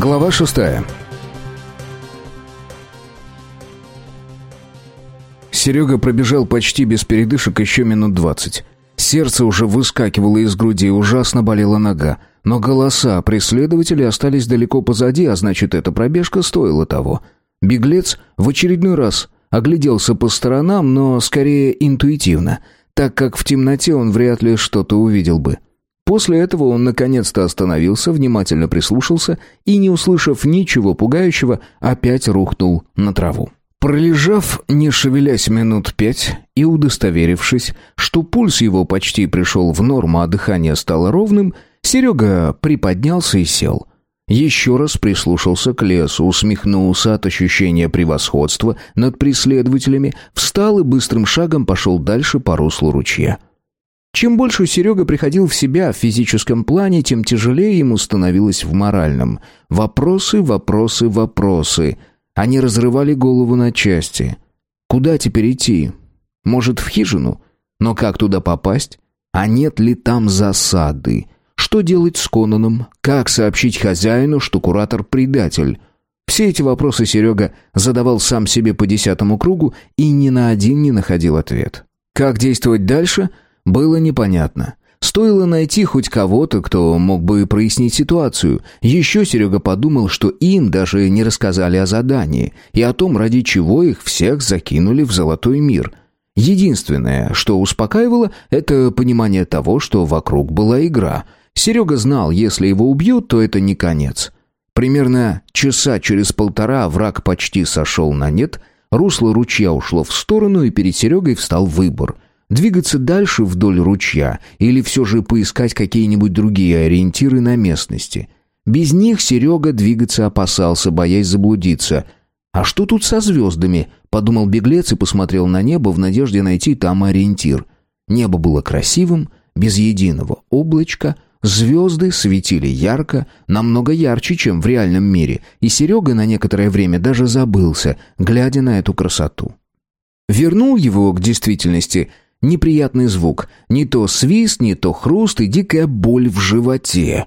Глава шестая. Серега пробежал почти без передышек еще минут двадцать. Сердце уже выскакивало из груди, ужасно болела нога. Но голоса преследователей остались далеко позади, а значит, эта пробежка стоила того. Беглец в очередной раз огляделся по сторонам, но скорее интуитивно, так как в темноте он вряд ли что-то увидел бы. После этого он наконец-то остановился, внимательно прислушался и, не услышав ничего пугающего, опять рухнул на траву. Пролежав, не шевелясь минут пять и удостоверившись, что пульс его почти пришел в норму, а дыхание стало ровным, Серега приподнялся и сел. Еще раз прислушался к лесу, усмехнулся от ощущения превосходства над преследователями, встал и быстрым шагом пошел дальше по руслу ручья. Чем больше Серега приходил в себя в физическом плане, тем тяжелее ему становилось в моральном. Вопросы, вопросы, вопросы. Они разрывали голову на части. Куда теперь идти? Может, в хижину? Но как туда попасть? А нет ли там засады? Что делать с Конаном? Как сообщить хозяину, что куратор предатель? Все эти вопросы Серега задавал сам себе по десятому кругу и ни на один не находил ответ. Как действовать дальше – было непонятно. Стоило найти хоть кого-то, кто мог бы прояснить ситуацию. Еще Серега подумал, что им даже не рассказали о задании и о том, ради чего их всех закинули в золотой мир. Единственное, что успокаивало, это понимание того, что вокруг была игра. Серега знал, если его убьют, то это не конец. Примерно часа через полтора враг почти сошел на нет, русло ручья ушло в сторону, и перед Серегой встал выбор – Двигаться дальше вдоль ручья или все же поискать какие-нибудь другие ориентиры на местности. Без них Серега двигаться опасался, боясь заблудиться. «А что тут со звездами?» — подумал беглец и посмотрел на небо в надежде найти там ориентир. Небо было красивым, без единого облачка, звезды светили ярко, намного ярче, чем в реальном мире, и Серега на некоторое время даже забылся, глядя на эту красоту. Вернул его к действительности — Неприятный звук. Не то свист, не то хруст и дикая боль в животе.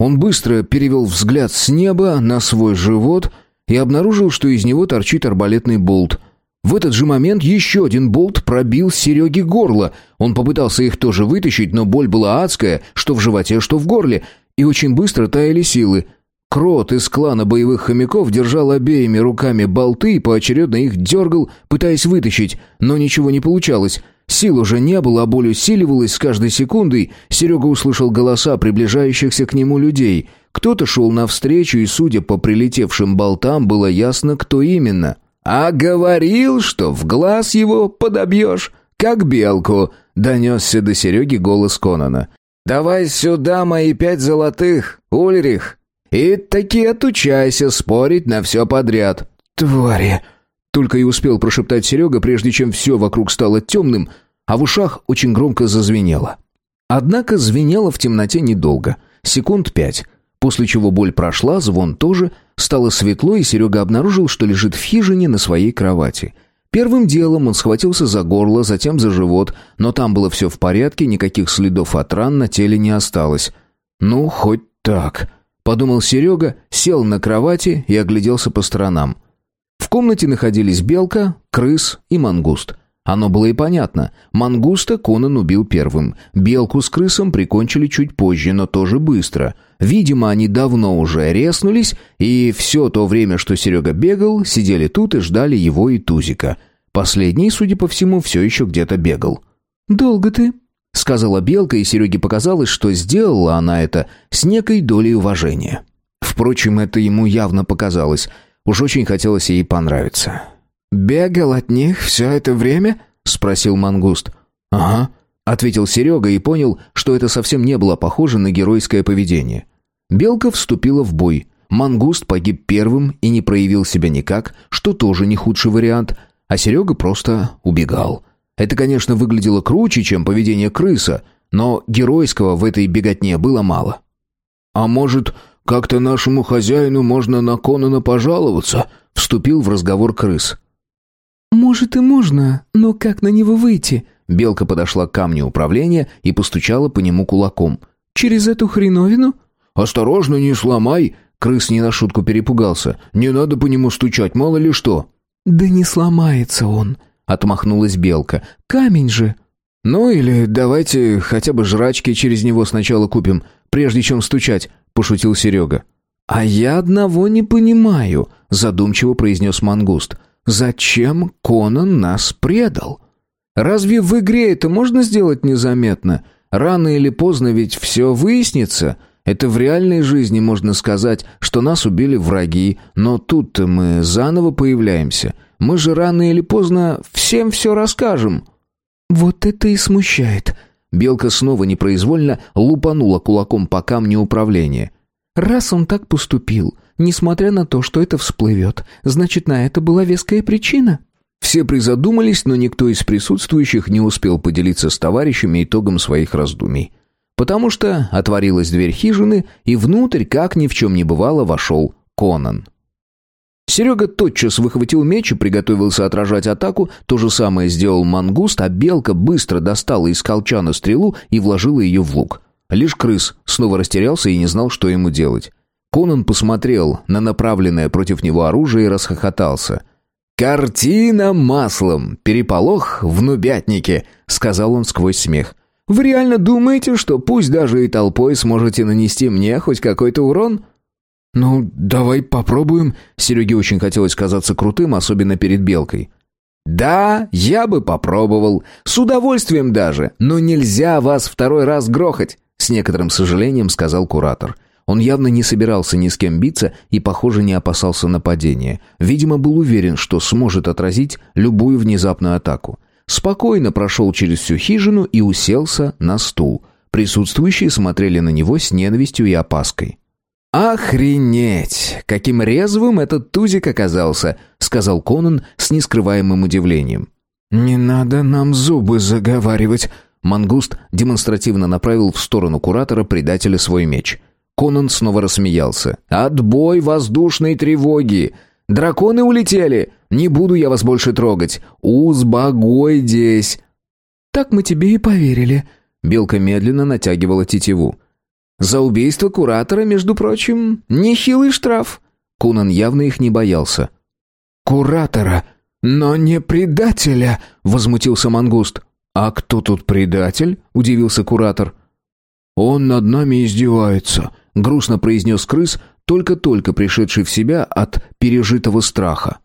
Он быстро перевел взгляд с неба на свой живот и обнаружил, что из него торчит арбалетный болт. В этот же момент еще один болт пробил Сереге горло. Он попытался их тоже вытащить, но боль была адская, что в животе, что в горле, и очень быстро таяли силы. Крот из клана боевых хомяков держал обеими руками болты и поочередно их дергал, пытаясь вытащить, но ничего не получалось. Сил уже не было, а боль усиливалась с каждой секундой. Серега услышал голоса приближающихся к нему людей. Кто-то шел навстречу, и, судя по прилетевшим болтам, было ясно, кто именно. «А говорил, что в глаз его подобьешь, как белку», — донесся до Сереги голос Конона. «Давай сюда мои пять золотых, Ульрих, и таки отучайся спорить на все подряд». «Твари!» Только и успел прошептать Серега, прежде чем все вокруг стало темным, а в ушах очень громко зазвенело. Однако звенело в темноте недолго, секунд пять, после чего боль прошла, звон тоже, стало светло, и Серега обнаружил, что лежит в хижине на своей кровати. Первым делом он схватился за горло, затем за живот, но там было все в порядке, никаких следов от ран на теле не осталось. «Ну, хоть так», — подумал Серега, сел на кровати и огляделся по сторонам. В комнате находились белка, крыс и мангуст. Оно было и понятно. Мангуста Конан убил первым. Белку с крысом прикончили чуть позже, но тоже быстро. Видимо, они давно уже резнулись, и все то время, что Серега бегал, сидели тут и ждали его и Тузика. Последний, судя по всему, все еще где-то бегал. «Долго ты?» — сказала Белка, и Сереге показалось, что сделала она это с некой долей уважения. Впрочем, это ему явно показалось. Уж очень хотелось ей понравиться. «Бегал от них все это время?» — спросил мангуст. «Ага», — ответил Серега и понял, что это совсем не было похоже на геройское поведение. Белка вступила в бой. Мангуст погиб первым и не проявил себя никак, что тоже не худший вариант, а Серега просто убегал. Это, конечно, выглядело круче, чем поведение крыса, но геройского в этой беготне было мало. «А может, как-то нашему хозяину можно на Конана пожаловаться?» — вступил в разговор крыс. «Может и можно, но как на него выйти?» Белка подошла к камню управления и постучала по нему кулаком. «Через эту хреновину?» «Осторожно, не сломай!» Крыс не на шутку перепугался. «Не надо по нему стучать, мало ли что». «Да не сломается он», — отмахнулась Белка. «Камень же». «Ну или давайте хотя бы жрачки через него сначала купим, прежде чем стучать», — пошутил Серега. «А я одного не понимаю», — задумчиво произнес Мангуст. «Зачем Конан нас предал? Разве в игре это можно сделать незаметно? Рано или поздно ведь все выяснится. Это в реальной жизни можно сказать, что нас убили враги, но тут-то мы заново появляемся. Мы же рано или поздно всем все расскажем». «Вот это и смущает». Белка снова непроизвольно лупанула кулаком по камню управления. «Раз он так поступил, несмотря на то, что это всплывет, значит, на это была веская причина». Все призадумались, но никто из присутствующих не успел поделиться с товарищами итогом своих раздумий. Потому что отворилась дверь хижины, и внутрь, как ни в чем не бывало, вошел Конан. Серега тотчас выхватил меч и приготовился отражать атаку, то же самое сделал мангуст, а белка быстро достала из колчана стрелу и вложила ее в лук. Лишь крыс снова растерялся и не знал, что ему делать. Конан посмотрел на направленное против него оружие и расхохотался. «Картина маслом! Переполох в нубятнике!» — сказал он сквозь смех. «Вы реально думаете, что пусть даже и толпой сможете нанести мне хоть какой-то урон?» «Ну, давай попробуем». Сереге очень хотелось казаться крутым, особенно перед Белкой. «Да, я бы попробовал. С удовольствием даже. Но нельзя вас второй раз грохать», — с некоторым сожалением сказал куратор. Он явно не собирался ни с кем биться и, похоже, не опасался нападения. Видимо, был уверен, что сможет отразить любую внезапную атаку. Спокойно прошел через всю хижину и уселся на стул. Присутствующие смотрели на него с ненавистью и опаской. «Охренеть! Каким резвым этот тузик оказался!» — сказал Конан с нескрываемым удивлением. «Не надо нам зубы заговаривать!» Мангуст демонстративно направил в сторону куратора предателя свой меч. Конан снова рассмеялся. «Отбой воздушной тревоги! Драконы улетели! Не буду я вас больше трогать! Узбагойдесь!» «Так мы тебе и поверили!» Белка медленно натягивала тетиву. За убийство куратора, между прочим, нехилый штраф. Кунан явно их не боялся. «Куратора, но не предателя!» — возмутился Мангуст. «А кто тут предатель?» — удивился куратор. «Он над нами издевается», — грустно произнес крыс, только-только пришедший в себя от пережитого страха.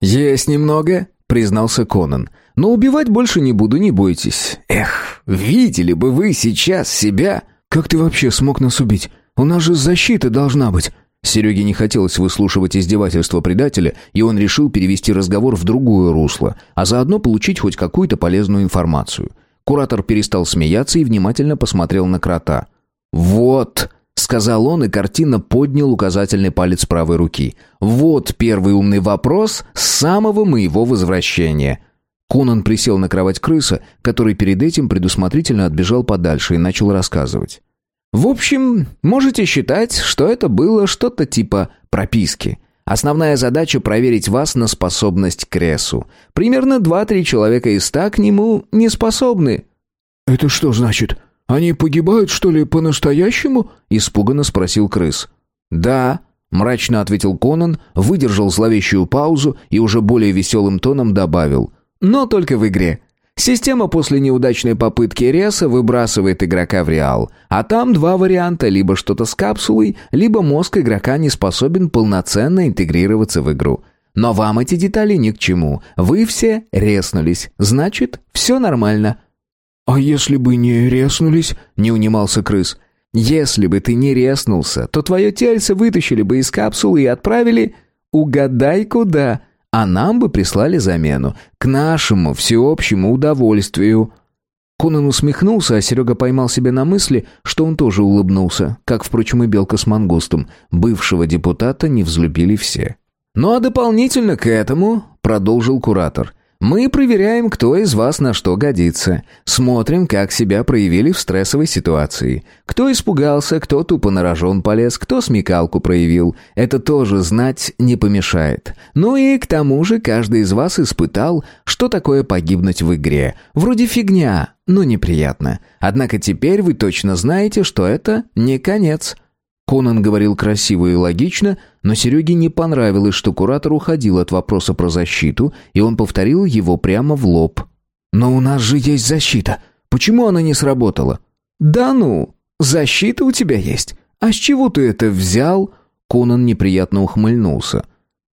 «Есть немного», — признался Конан. «Но убивать больше не буду, не бойтесь. Эх, видели бы вы сейчас себя...» «Как ты вообще смог нас убить? У нас же защита должна быть!» Сереге не хотелось выслушивать издевательства предателя, и он решил перевести разговор в другое русло, а заодно получить хоть какую-то полезную информацию. Куратор перестал смеяться и внимательно посмотрел на крота. «Вот!» — сказал он, и картина поднял указательный палец правой руки. «Вот первый умный вопрос с самого моего возвращения!» Конан присел на кровать крыса, который перед этим предусмотрительно отбежал подальше и начал рассказывать. «В общем, можете считать, что это было что-то типа прописки. Основная задача — проверить вас на способность к ресу. Примерно два-три человека из ста к нему не способны». «Это что значит? Они погибают, что ли, по-настоящему?» — испуганно спросил крыс. «Да», — мрачно ответил Конан, выдержал зловещую паузу и уже более веселым тоном добавил — но только в игре. Система после неудачной попытки реса выбрасывает игрока в реал, а там два варианта, либо что-то с капсулой, либо мозг игрока не способен полноценно интегрироваться в игру. Но вам эти детали ни к чему. Вы все реснулись, значит, все нормально. «А если бы не реснулись?» — не унимался крыс. «Если бы ты не реснулся, то твое тельце вытащили бы из капсулы и отправили... Угадай куда!» а нам бы прислали замену. К нашему всеобщему удовольствию». Конан усмехнулся, а Серега поймал себя на мысли, что он тоже улыбнулся, как, впрочем, и Белка с Мангустом. Бывшего депутата не взлюбили все. «Ну а дополнительно к этому», — продолжил куратор, мы проверяем, кто из вас на что годится. Смотрим, как себя проявили в стрессовой ситуации. Кто испугался, кто тупо на рожон полез, кто смекалку проявил. Это тоже знать не помешает. Ну и к тому же каждый из вас испытал, что такое погибнуть в игре. Вроде фигня, но неприятно. Однако теперь вы точно знаете, что это не конец. Конан говорил красиво и логично, но Сереге не понравилось, что куратор уходил от вопроса про защиту, и он повторил его прямо в лоб. «Но у нас же есть защита. Почему она не сработала?» «Да ну, защита у тебя есть. А с чего ты это взял?» Конан неприятно ухмыльнулся.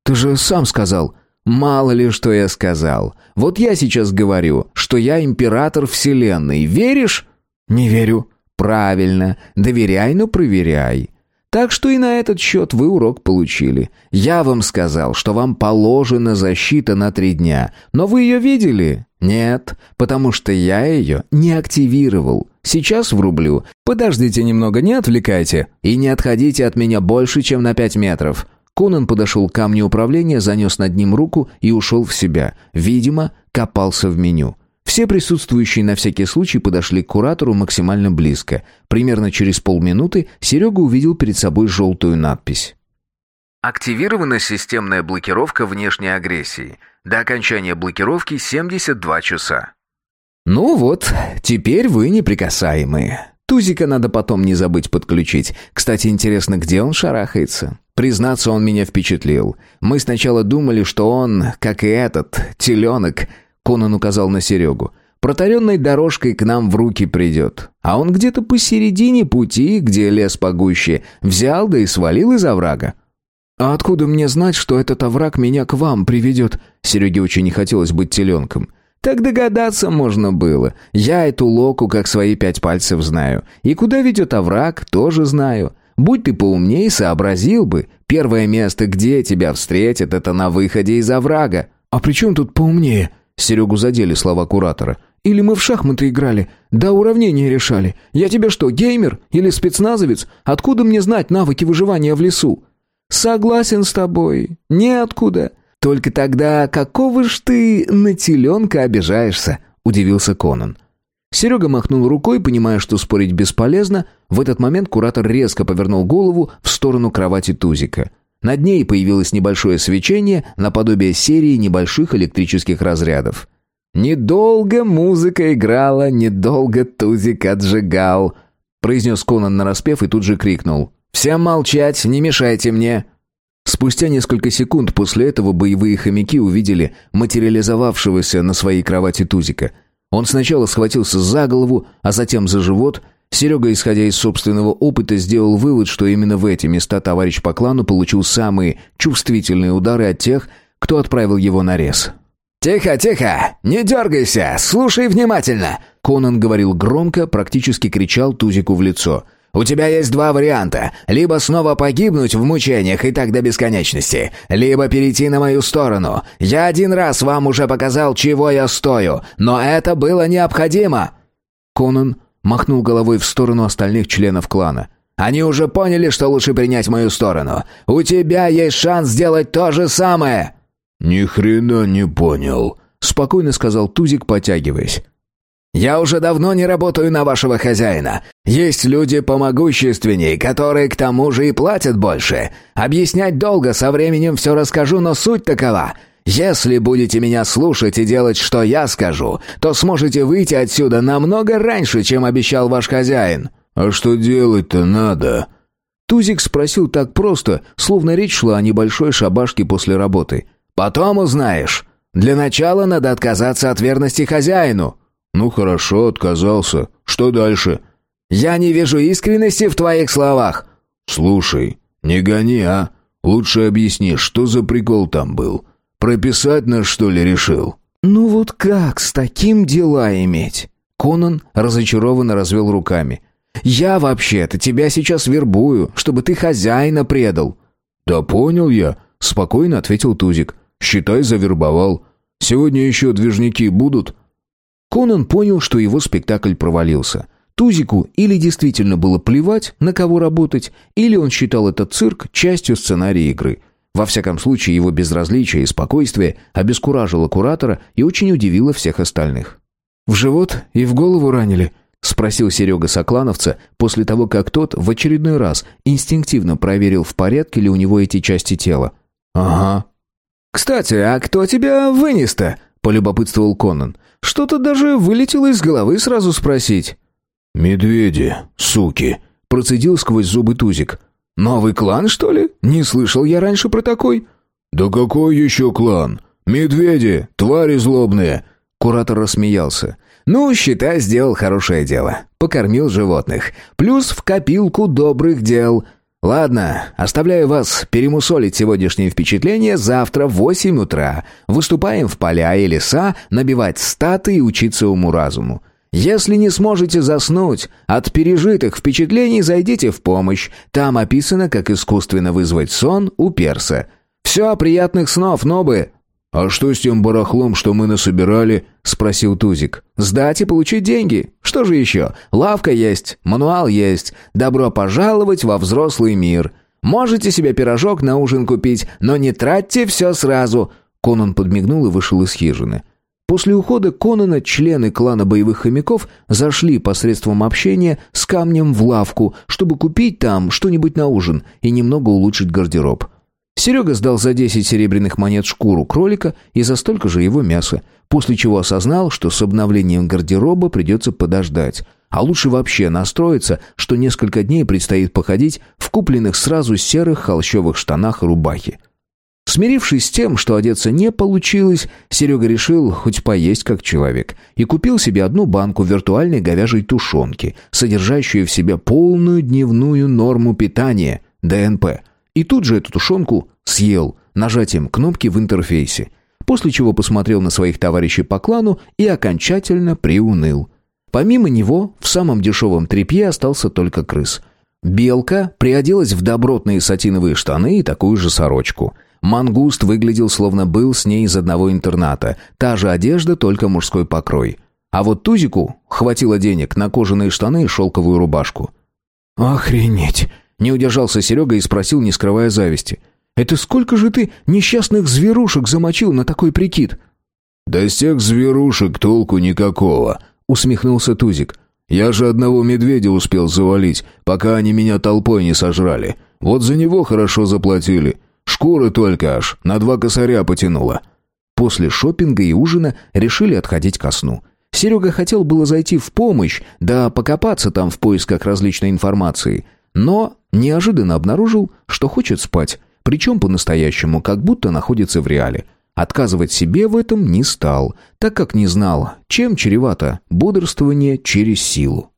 «Ты же сам сказал». «Мало ли, что я сказал. Вот я сейчас говорю, что я император Вселенной. Веришь?» «Не верю». «Правильно. Доверяй, но проверяй. Так что и на этот счет вы урок получили. Я вам сказал, что вам положена защита на три дня. Но вы ее видели? Нет, потому что я ее не активировал. Сейчас врублю. Подождите немного, не отвлекайте. И не отходите от меня больше, чем на пять метров. Конан подошел к камню управления, занес над ним руку и ушел в себя. Видимо, копался в меню. Все присутствующие на всякий случай подошли к куратору максимально близко. Примерно через полминуты Серега увидел перед собой желтую надпись. Активирована системная блокировка внешней агрессии. До окончания блокировки 72 часа. «Ну вот, теперь вы неприкасаемые. Тузика надо потом не забыть подключить. Кстати, интересно, где он шарахается? Признаться, он меня впечатлил. Мы сначала думали, что он, как и этот, теленок, Конан указал на Серегу. Протаренной дорожкой к нам в руки придет. А он где-то посередине пути, где лес погуще, взял да и свалил из оврага. «А откуда мне знать, что этот овраг меня к вам приведет?» Сереге очень не хотелось быть теленком. «Так догадаться можно было. Я эту локу как свои пять пальцев знаю. И куда ведет овраг, тоже знаю. Будь ты поумней, сообразил бы. Первое место, где тебя встретят, это на выходе из оврага». «А при чем тут поумнее?» Серегу задели слова куратора. «Или мы в шахматы играли? Да уравнения решали. Я тебе что, геймер? Или спецназовец? Откуда мне знать навыки выживания в лесу?» «Согласен с тобой. Неоткуда. Только тогда какого ж ты на теленка обижаешься?» — удивился Конан. Серега махнул рукой, понимая, что спорить бесполезно. В этот момент куратор резко повернул голову в сторону кровати Тузика — над ней появилось небольшое свечение, наподобие серии небольших электрических разрядов. «Недолго музыка играла, недолго тузик отжигал», произнес Конан нараспев и тут же крикнул. «Всем молчать, не мешайте мне!» Спустя несколько секунд после этого боевые хомяки увидели материализовавшегося на своей кровати Тузика. Он сначала схватился за голову, а затем за живот Серега, исходя из собственного опыта, сделал вывод, что именно в эти места товарищ по клану получил самые чувствительные удары от тех, кто отправил его на рез. «Тихо, тихо! Не дергайся! Слушай внимательно!» Конан говорил громко, практически кричал Тузику в лицо. «У тебя есть два варианта. Либо снова погибнуть в мучениях и так до бесконечности, либо перейти на мою сторону. Я один раз вам уже показал, чего я стою, но это было необходимо!» Конан Махнул головой в сторону остальных членов клана. «Они уже поняли, что лучше принять мою сторону. У тебя есть шанс сделать то же самое!» «Ни хрена не понял», — спокойно сказал Тузик, потягиваясь. «Я уже давно не работаю на вашего хозяина. Есть люди помогущественней, которые к тому же и платят больше. Объяснять долго, со временем все расскажу, но суть такова. Если будете меня слушать и делать, что я скажу, то сможете выйти отсюда намного раньше, чем обещал ваш хозяин». «А что делать-то надо?» Тузик спросил так просто, словно речь шла о небольшой шабашке после работы. «Потом узнаешь. Для начала надо отказаться от верности хозяину». «Ну хорошо, отказался. Что дальше?» «Я не вижу искренности в твоих словах». «Слушай, не гони, а? Лучше объясни, что за прикол там был. Прописать нас, что ли, решил?» «Ну вот как с таким дела иметь?» Конан разочарованно развел руками. «Я вообще-то тебя сейчас вербую, чтобы ты хозяина предал». «Да понял я», — спокойно ответил Тузик. «Считай, завербовал. Сегодня еще движники будут?» Конан понял, что его спектакль провалился. Тузику или действительно было плевать, на кого работать, или он считал этот цирк частью сценария игры — во всяком случае, его безразличие и спокойствие обескуражило куратора и очень удивило всех остальных. «В живот и в голову ранили?» — спросил Серега Соклановца после того, как тот в очередной раз инстинктивно проверил, в порядке ли у него эти части тела. «Ага». «Кстати, а кто тебя вынес-то?» — полюбопытствовал Конан. «Что-то даже вылетело из головы сразу спросить». «Медведи, суки», — процедил сквозь зубы Тузик. Новый клан, что ли? Не слышал я раньше про такой». «Да какой еще клан? Медведи, твари злобные!» Куратор рассмеялся. «Ну, считай, сделал хорошее дело. Покормил животных. Плюс в копилку добрых дел. Ладно, оставляю вас перемусолить сегодняшние впечатления завтра в восемь утра. Выступаем в поля и леса, набивать статы и учиться уму-разуму. Если не сможете заснуть, от пережитых впечатлений зайдите в помощь. Там описано, как искусственно вызвать сон у перса. Все, приятных снов, нобы!» «А что с тем барахлом, что мы насобирали?» — спросил Тузик. «Сдать и получить деньги. Что же еще? Лавка есть, мануал есть. Добро пожаловать во взрослый мир. Можете себе пирожок на ужин купить, но не тратьте все сразу». Конан подмигнул и вышел из хижины. После ухода Конана члены клана боевых хомяков зашли посредством общения с камнем в лавку, чтобы купить там что-нибудь на ужин и немного улучшить гардероб. Серега сдал за 10 серебряных монет шкуру кролика и за столько же его мясо, после чего осознал, что с обновлением гардероба придется подождать. А лучше вообще настроиться, что несколько дней предстоит походить в купленных сразу серых холщовых штанах и рубахе. Смирившись с тем, что одеться не получилось, Серега решил хоть поесть как человек и купил себе одну банку виртуальной говяжьей тушенки, содержащую в себе полную дневную норму питания – ДНП – и тут же эту тушенку съел нажатием кнопки в интерфейсе, после чего посмотрел на своих товарищей по клану и окончательно приуныл. Помимо него, в самом дешевом тряпье остался только крыс. Белка приоделась в добротные сатиновые штаны и такую же сорочку. Мангуст выглядел, словно был с ней из одного интерната. Та же одежда, только мужской покрой. А вот Тузику хватило денег на кожаные штаны и шелковую рубашку. «Охренеть!» Не удержался Серега и спросил, не скрывая зависти. «Это сколько же ты несчастных зверушек замочил на такой прикид?» «Да с тех зверушек толку никакого», — усмехнулся Тузик. «Я же одного медведя успел завалить, пока они меня толпой не сожрали. Вот за него хорошо заплатили. Шкуры только аж на два косаря потянуло». После шопинга и ужина решили отходить ко сну. Серега хотел было зайти в помощь, да покопаться там в поисках различной информации — но неожиданно обнаружил, что хочет спать, причем по-настоящему, как будто находится в реале. Отказывать себе в этом не стал, так как не знал, чем чревато бодрствование через силу.